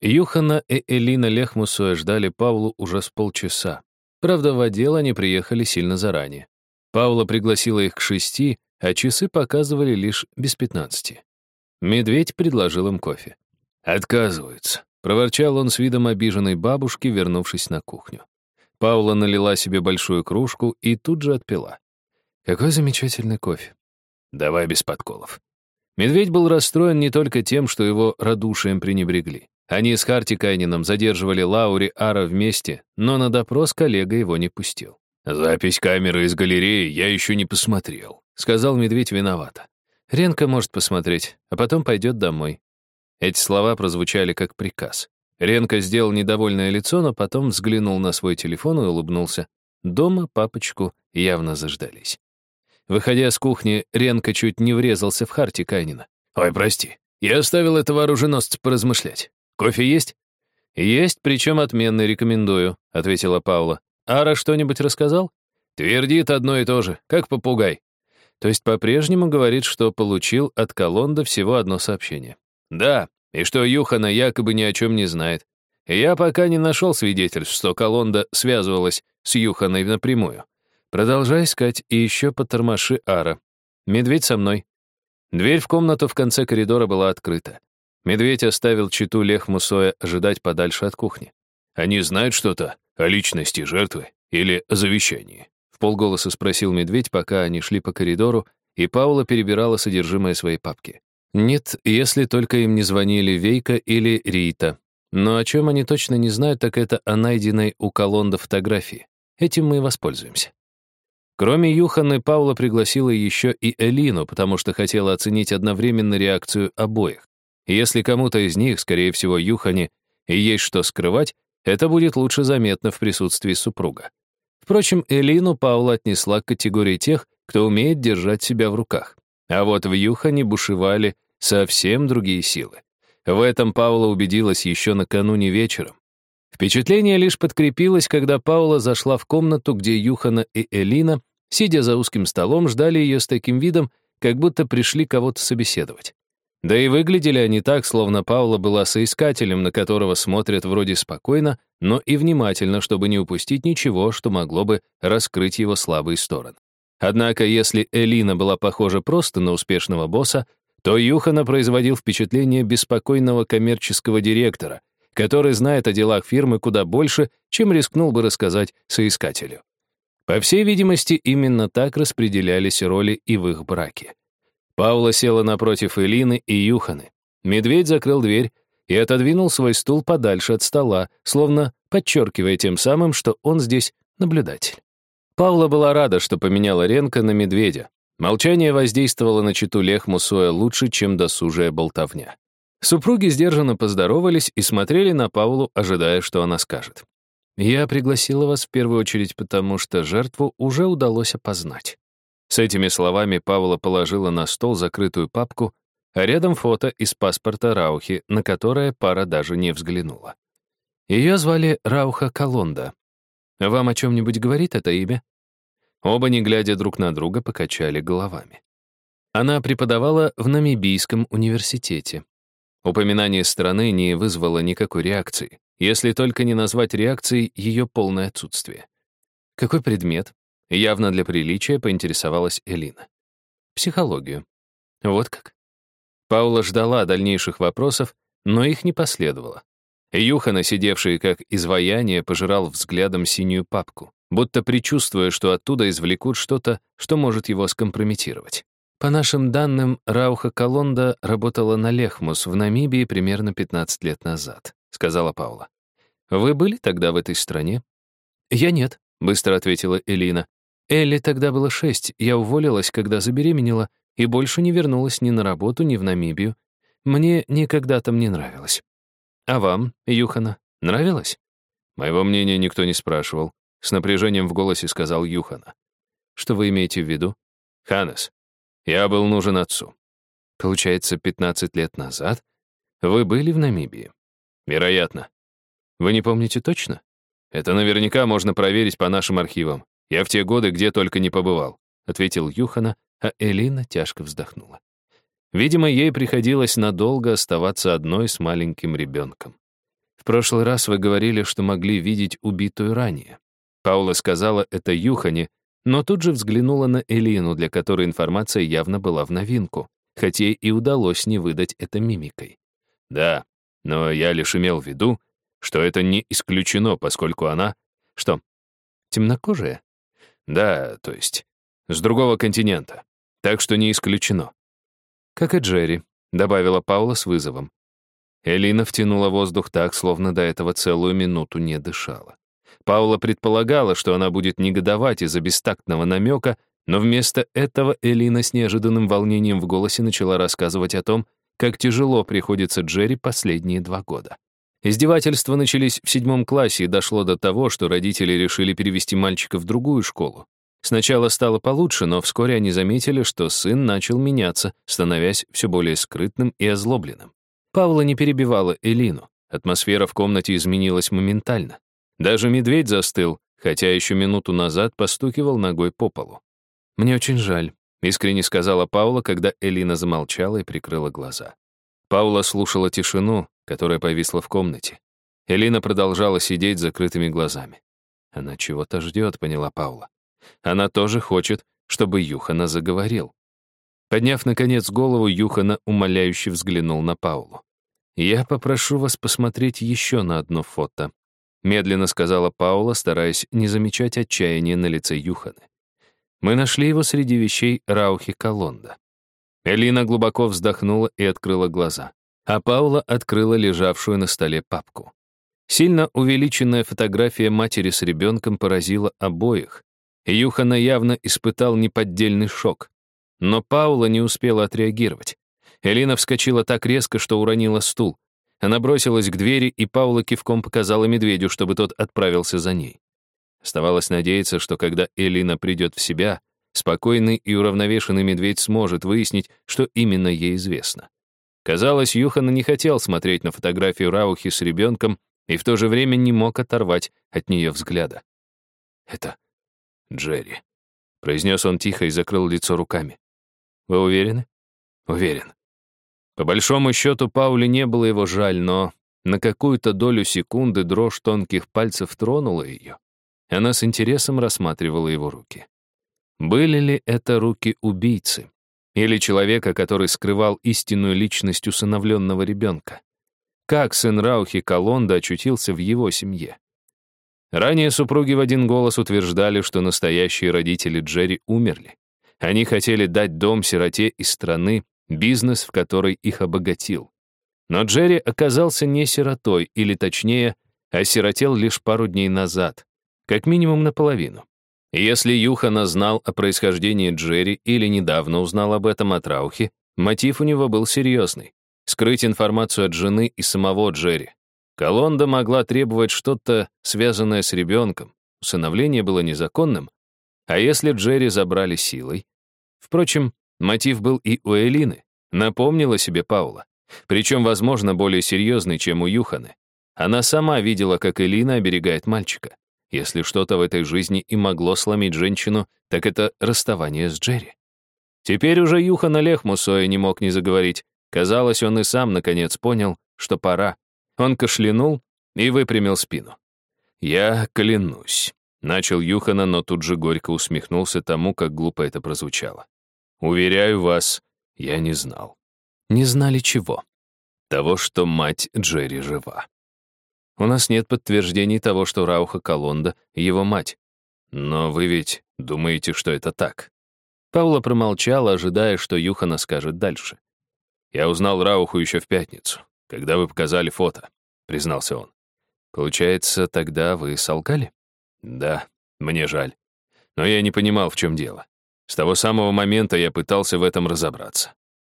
Юхана и Элина Лехмусуя ждали Павлу уже с полчаса. Правда, в отдел они приехали сильно заранее. Павла пригласила их к шести, а часы показывали лишь без пятнадцати. Медведь предложил им кофе. «Отказываются», — проворчал он с видом обиженной бабушки, вернувшись на кухню. Паула налила себе большую кружку и тут же отпила. «Какой замечательный кофе!» «Давай без подколов». Медведь был расстроен не только тем, что его радушием пренебрегли. Они с Харти Кайнином задерживали Лаури Ара вместе, но на допрос коллега его не пустил. «Запись камеры из галереи я еще не посмотрел», — сказал медведь виновато. «Ренка может посмотреть, а потом пойдет домой». Эти слова прозвучали как приказ. Ренка сделал недовольное лицо, но потом взглянул на свой телефон и улыбнулся. Дома папочку явно заждались. Выходя с кухни, Ренка чуть не врезался в Харти Кайнина. «Ой, прости, я оставил этого оруженосца поразмышлять. Кофе есть?» «Есть, причем отменный, рекомендую», — ответила Паула. «Ара что-нибудь рассказал?» «Твердит одно и то же, как попугай». То есть по-прежнему говорит, что получил от Колонда всего одно сообщение. «Да, и что Юхана якобы ни о чем не знает. Я пока не нашел свидетельств, что Колонда связывалась с Юханой напрямую. Продолжай искать и еще потормоши Ара. Медведь со мной. Дверь в комнату в конце коридора была открыта. Медведь оставил читу Лех Мусоя ожидать подальше от кухни. «Они знают что-то о личности жертвы или о завещании?» В полголоса спросил медведь, пока они шли по коридору, и Паула перебирала содержимое своей папки. Нет, если только им не звонили Вейка или Рита. Но о чем они точно не знают, так это о найденной у Колонда фотографии. Этим мы и воспользуемся. Кроме Юханы, Паула пригласила еще и Элину, потому что хотела оценить одновременно реакцию обоих. Если кому-то из них, скорее всего, Юхане, и есть что скрывать, это будет лучше заметно в присутствии супруга. Впрочем, Элину Паула отнесла к категории тех, кто умеет держать себя в руках. А вот в Юхане бушевали совсем другие силы. В этом Паула убедилась еще накануне вечером. Впечатление лишь подкрепилось, когда Паула зашла в комнату, где Юхана и Элина Сидя за узким столом, ждали ее с таким видом, как будто пришли кого-то собеседовать. Да и выглядели они так, словно Паула была соискателем, на которого смотрят вроде спокойно, но и внимательно, чтобы не упустить ничего, что могло бы раскрыть его слабые стороны. Однако, если Элина была похожа просто на успешного босса, то Юхана производил впечатление беспокойного коммерческого директора, который знает о делах фирмы куда больше, чем рискнул бы рассказать соискателю. По всей видимости, именно так распределялись роли и в их браке. Паула села напротив Элины и Юханы. Медведь закрыл дверь и отодвинул свой стул подальше от стола, словно подчеркивая тем самым, что он здесь наблюдатель. Паула была рада, что поменяла Ренка на медведя. Молчание воздействовало на читу Лехмусоя лучше, чем досужая болтовня. Супруги сдержанно поздоровались и смотрели на Паулу, ожидая, что она скажет. Я пригласила вас в первую очередь потому, что жертву уже удалось опознать. С этими словами Павла положила на стол закрытую папку, а рядом фото из паспорта Раухи, на которое пара даже не взглянула. Ее звали Рауха Колонда. Вам о чем-нибудь говорит это имя? Оба, не глядя друг на друга, покачали головами. Она преподавала в Намибийском университете. Упоминание страны не вызвало никакой реакции если только не назвать реакцией ее полное отсутствие. Какой предмет? Явно для приличия поинтересовалась Элина. Психологию. Вот как. Паула ждала дальнейших вопросов, но их не последовало. Юхана, сидевший как изваяние, пожирал взглядом синюю папку, будто предчувствуя, что оттуда извлекут что-то, что может его скомпрометировать. По нашим данным, Рауха Колонда работала на Лехмус в Намибии примерно 15 лет назад. — сказала Паула. «Вы были тогда в этой стране?» «Я нет», — быстро ответила Элина. «Элли тогда было шесть, я уволилась, когда забеременела, и больше не вернулась ни на работу, ни в Намибию. Мне никогда там не нравилось. А вам, Юхана, нравилось?» «Моего мнения никто не спрашивал», — с напряжением в голосе сказал Юхана. «Что вы имеете в виду?» «Ханес, я был нужен отцу». «Получается, 15 лет назад вы были в Намибии?» Вероятно. Вы не помните точно? Это наверняка можно проверить по нашим архивам. Я в те годы где только не побывал, ответил Юхана, а Элина тяжко вздохнула. Видимо, ей приходилось надолго оставаться одной с маленьким ребенком. В прошлый раз вы говорили, что могли видеть убитую ранее. Паула сказала это Юхане, но тут же взглянула на Элину, для которой информация явно была в новинку, хотя и удалось не выдать это мимикой. Да, но я лишь имел в виду, что это не исключено, поскольку она... Что, темнокожая? Да, то есть, с другого континента. Так что не исключено. Как и Джерри, добавила Паула с вызовом. Элина втянула воздух так, словно до этого целую минуту не дышала. Паула предполагала, что она будет негодовать из-за бестактного намека, но вместо этого Элина с неожиданным волнением в голосе начала рассказывать о том, как тяжело приходится Джерри последние два года. Издевательства начались в седьмом классе и дошло до того, что родители решили перевести мальчика в другую школу. Сначала стало получше, но вскоре они заметили, что сын начал меняться, становясь все более скрытным и озлобленным. Павла не перебивала Элину. Атмосфера в комнате изменилась моментально. Даже медведь застыл, хотя еще минуту назад постукивал ногой по полу. «Мне очень жаль», — искренне сказала Паула, когда Элина замолчала и прикрыла глаза. Паула слушала тишину, которая повисла в комнате. Элина продолжала сидеть с закрытыми глазами. Она чего-то ждет, поняла Паула. Она тоже хочет, чтобы Юхана заговорил. Подняв, наконец, голову, Юхана умоляюще взглянул на Паулу. «Я попрошу вас посмотреть еще на одно фото», медленно сказала Паула, стараясь не замечать отчаяния на лице Юханы. «Мы нашли его среди вещей Раухи Колонда». Элина глубоко вздохнула и открыла глаза, а Паула открыла лежавшую на столе папку. Сильно увеличенная фотография матери с ребенком поразила обоих, Юхана явно испытал неподдельный шок. Но Паула не успела отреагировать. Элина вскочила так резко, что уронила стул. Она бросилась к двери, и Паула кивком показала медведю, чтобы тот отправился за ней. Оставалось надеяться, что когда Элина придет в себя, спокойный и уравновешенный медведь сможет выяснить, что именно ей известно. Казалось, Юхан не хотел смотреть на фотографию Раухи с ребенком и в то же время не мог оторвать от нее взгляда. «Это Джерри», — произнес он тихо и закрыл лицо руками. «Вы уверены?» «Уверен». По большому счету, Пауле не было его жаль, но на какую-то долю секунды дрожь тонких пальцев тронула ее. Она с интересом рассматривала его руки. Были ли это руки убийцы? Или человека, который скрывал истинную личность усыновленного ребенка? Как сын Раухи Колонда очутился в его семье? Ранее супруги в один голос утверждали, что настоящие родители Джерри умерли. Они хотели дать дом сироте из страны, бизнес, в который их обогатил. Но Джерри оказался не сиротой, или точнее, осиротел лишь пару дней назад, как минимум наполовину. Если Юхана знал о происхождении Джерри или недавно узнал об этом от Раухи, мотив у него был серьезный — скрыть информацию от жены и самого Джерри. Колонда могла требовать что-то, связанное с ребенком. Усыновление было незаконным. А если Джерри забрали силой? Впрочем, мотив был и у Элины. Напомнила себе Паула. Причем, возможно, более серьезный, чем у Юханы. Она сама видела, как Элина оберегает мальчика. Если что-то в этой жизни и могло сломить женщину, так это расставание с Джерри. Теперь уже Юхана Лехмусоя не мог не заговорить. Казалось, он и сам, наконец, понял, что пора. Он кашлянул и выпрямил спину. «Я клянусь», — начал Юхана, но тут же горько усмехнулся тому, как глупо это прозвучало. «Уверяю вас, я не знал». «Не знали чего?» «Того, что мать Джерри жива». «У нас нет подтверждений того, что Рауха Колонда — его мать. Но вы ведь думаете, что это так?» Паула промолчала, ожидая, что Юхана скажет дальше. «Я узнал Рауху еще в пятницу когда вы показали фото», — признался он. «Получается, тогда вы солгали?» «Да, мне жаль. Но я не понимал, в чем дело. С того самого момента я пытался в этом разобраться».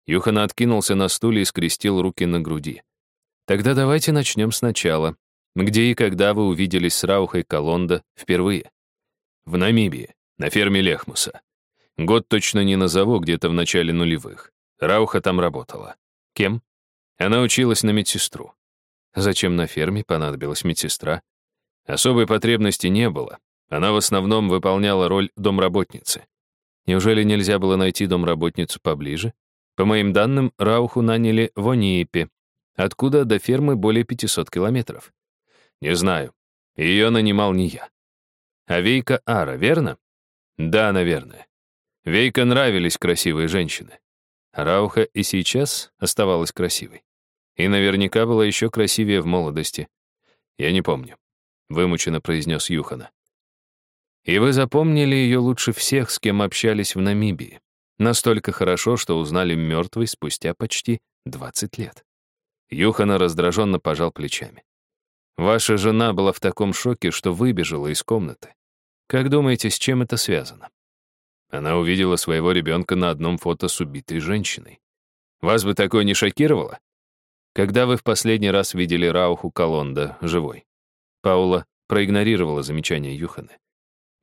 Юхан откинулся на стуле и скрестил руки на груди. «Тогда давайте начнем сначала. Где и когда вы увиделись с Раухой Колонда впервые?» «В Намибии, на ферме Лехмуса. Год точно не назову, где-то в начале нулевых. Рауха там работала. Кем?» Она училась на медсестру. Зачем на ферме понадобилась медсестра? Особой потребности не было. Она в основном выполняла роль домработницы. Неужели нельзя было найти домработницу поближе? По моим данным, Рауху наняли в Ониепе, откуда до фермы более 500 километров. Не знаю. Ее нанимал не я. А Вейка Ара, верно? Да, наверное. Вейка нравились красивые женщины. Рауха и сейчас оставалась красивой. И наверняка была еще красивее в молодости. Я не помню. Вымученно произнес Юхана. И вы запомнили ее лучше всех, с кем общались в Намибии. Настолько хорошо, что узнали мертвой спустя почти 20 лет. Юхана раздраженно пожал плечами. Ваша жена была в таком шоке, что выбежала из комнаты. Как думаете, с чем это связано? Она увидела своего ребенка на одном фото с убитой женщиной. Вас бы такое не шокировало? Когда вы в последний раз видели Рауху Колонда живой? Паула проигнорировала замечание Юханы.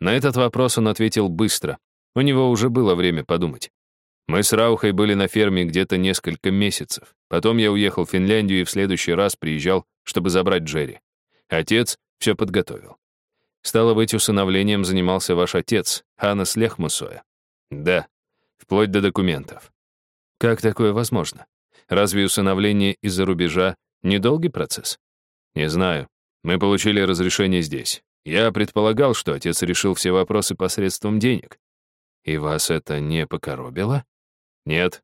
На этот вопрос он ответил быстро. У него уже было время подумать. Мы с Раухой были на ферме где-то несколько месяцев. Потом я уехал в Финляндию и в следующий раз приезжал, чтобы забрать Джерри. Отец все подготовил. Стало быть, усыновлением занимался ваш отец, Ханнес Лехмусоя. Да, вплоть до документов. Как такое возможно? Разве усыновление из-за рубежа недолгий процесс? Не знаю. Мы получили разрешение здесь. Я предполагал, что отец решил все вопросы посредством денег. И вас это не покоробило? Нет.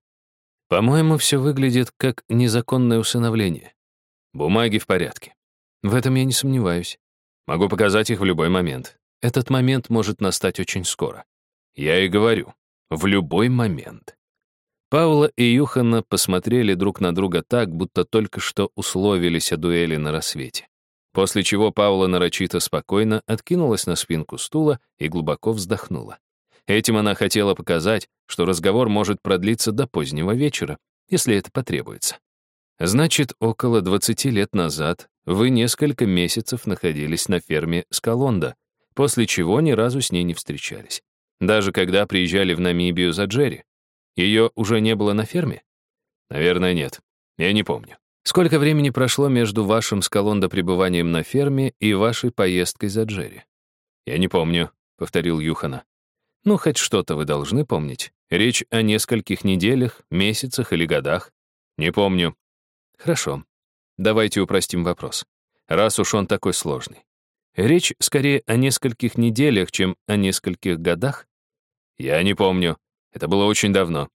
По-моему, все выглядит как незаконное усыновление. Бумаги в порядке. В этом я не сомневаюсь. Могу показать их в любой момент. Этот момент может настать очень скоро. Я и говорю, в любой момент. Паула и Юхана посмотрели друг на друга так, будто только что условились о дуэли на рассвете. После чего Паула нарочито спокойно откинулась на спинку стула и глубоко вздохнула. Этим она хотела показать, что разговор может продлиться до позднего вечера, если это потребуется. Значит, около 20 лет назад вы несколько месяцев находились на ферме Скалонда, после чего ни разу с ней не встречались. Даже когда приезжали в Намибию за Джерри. Ее уже не было на ферме? Наверное, нет. Я не помню. Сколько времени прошло между вашим Скалонда пребыванием на ферме и вашей поездкой за Джерри? Я не помню, повторил Юхана. Ну, хоть что-то вы должны помнить. Речь о нескольких неделях, месяцах или годах. Не помню. Хорошо. Давайте упростим вопрос. Раз уж он такой сложный. Речь скорее о нескольких неделях, чем о нескольких годах? Я не помню. Это было очень давно.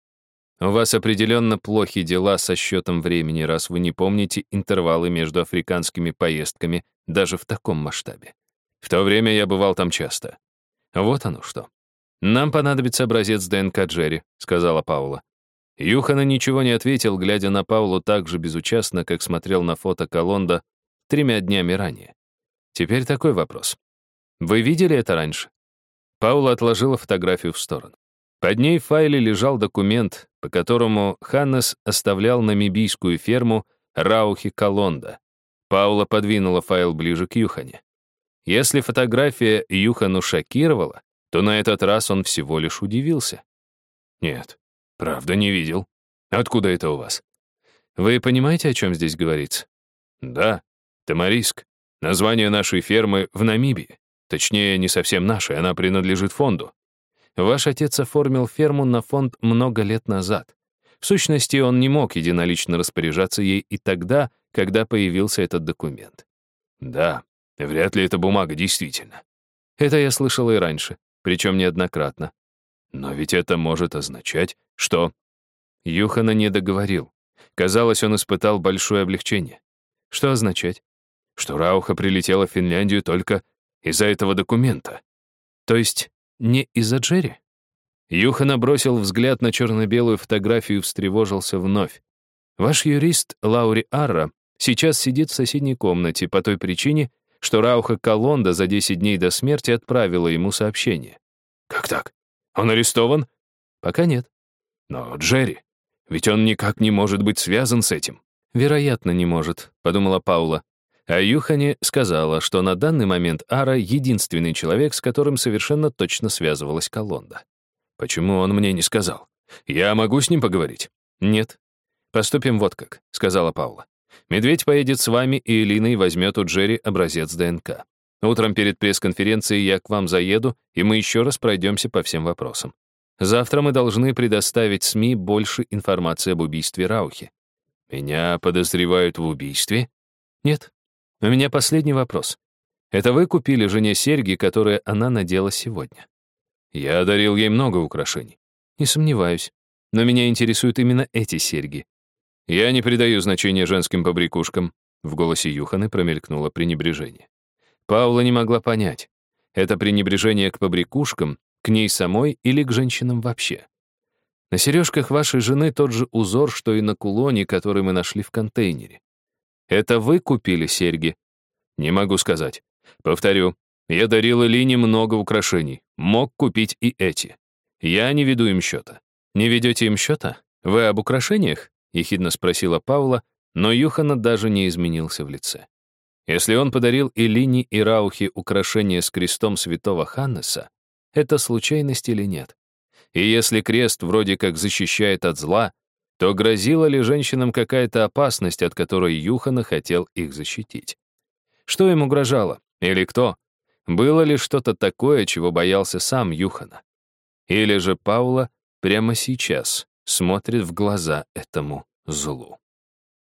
У вас определенно плохи дела со счетом времени, раз вы не помните интервалы между африканскими поездками даже в таком масштабе. В то время я бывал там часто. Вот оно что. «Нам понадобится образец ДНК Джерри», — сказала Паула. Юхана ничего не ответил, глядя на Паулу так же безучастно, как смотрел на фото Колонда тремя днями ранее. Теперь такой вопрос. Вы видели это раньше? Паула отложила фотографию в сторону. Под ней в файле лежал документ, по которому Ханнес оставлял намибийскую ферму Раухи Колонда. Паула подвинула файл ближе к Юхане. Если фотография Юхану шокировала, то на этот раз он всего лишь удивился. «Нет, правда не видел. Откуда это у вас?» «Вы понимаете, о чем здесь говорится?» «Да, Тамариск. Название нашей фермы в Намибии. Точнее, не совсем нашей, она принадлежит фонду. Ваш отец оформил ферму на фонд много лет назад. В сущности, он не мог единолично распоряжаться ей и тогда, когда появился этот документ. Да, вряд ли эта бумага действительно. Это я слышал и раньше причем неоднократно. Но ведь это может означать, что... Юхана не договорил. Казалось, он испытал большое облегчение. Что означать? Что Рауха прилетела в Финляндию только из-за этого документа. То есть не из-за Джерри? Юхана бросил взгляд на черно-белую фотографию и встревожился вновь. Ваш юрист Лаури Арра сейчас сидит в соседней комнате по той причине, что Рауха Колонда за 10 дней до смерти отправила ему сообщение. «Как так? Он арестован?» «Пока нет». «Но Джерри, ведь он никак не может быть связан с этим». «Вероятно, не может», — подумала Паула. А Юхане сказала, что на данный момент Ара — единственный человек, с которым совершенно точно связывалась Колонда. «Почему он мне не сказал? Я могу с ним поговорить?» «Нет». «Поступим вот как», — сказала Паула. Медведь поедет с вами, и Элина возьмет у Джерри образец ДНК. Утром перед пресс-конференцией я к вам заеду, и мы еще раз пройдемся по всем вопросам. Завтра мы должны предоставить СМИ больше информации об убийстве Раухи. Меня подозревают в убийстве? Нет. У меня последний вопрос. Это вы купили жене серьги, которые она надела сегодня? Я дарил ей много украшений. Не сомневаюсь. Но меня интересуют именно эти серьги. Я не придаю значения женским побрякушкам. В голосе Юханы промелькнуло пренебрежение. Паула не могла понять, это пренебрежение к побрякушкам, к ней самой или к женщинам вообще. На сережках вашей жены тот же узор, что и на кулоне, который мы нашли в контейнере. Это вы купили серьги? Не могу сказать. Повторю, я дарил Элине много украшений. Мог купить и эти. Я не веду им счета. Не ведете им счета? Вы об украшениях? Ехидно спросила Паула, но Юхана даже не изменился в лице. Если он подарил Элине и Раухе украшение с крестом святого Ханнеса, это случайность или нет? И если крест вроде как защищает от зла, то грозила ли женщинам какая-то опасность, от которой Юхана хотел их защитить? Что им угрожало? Или кто? Было ли что-то такое, чего боялся сам Юхана? Или же Паула прямо сейчас смотрит в глаза этому злу?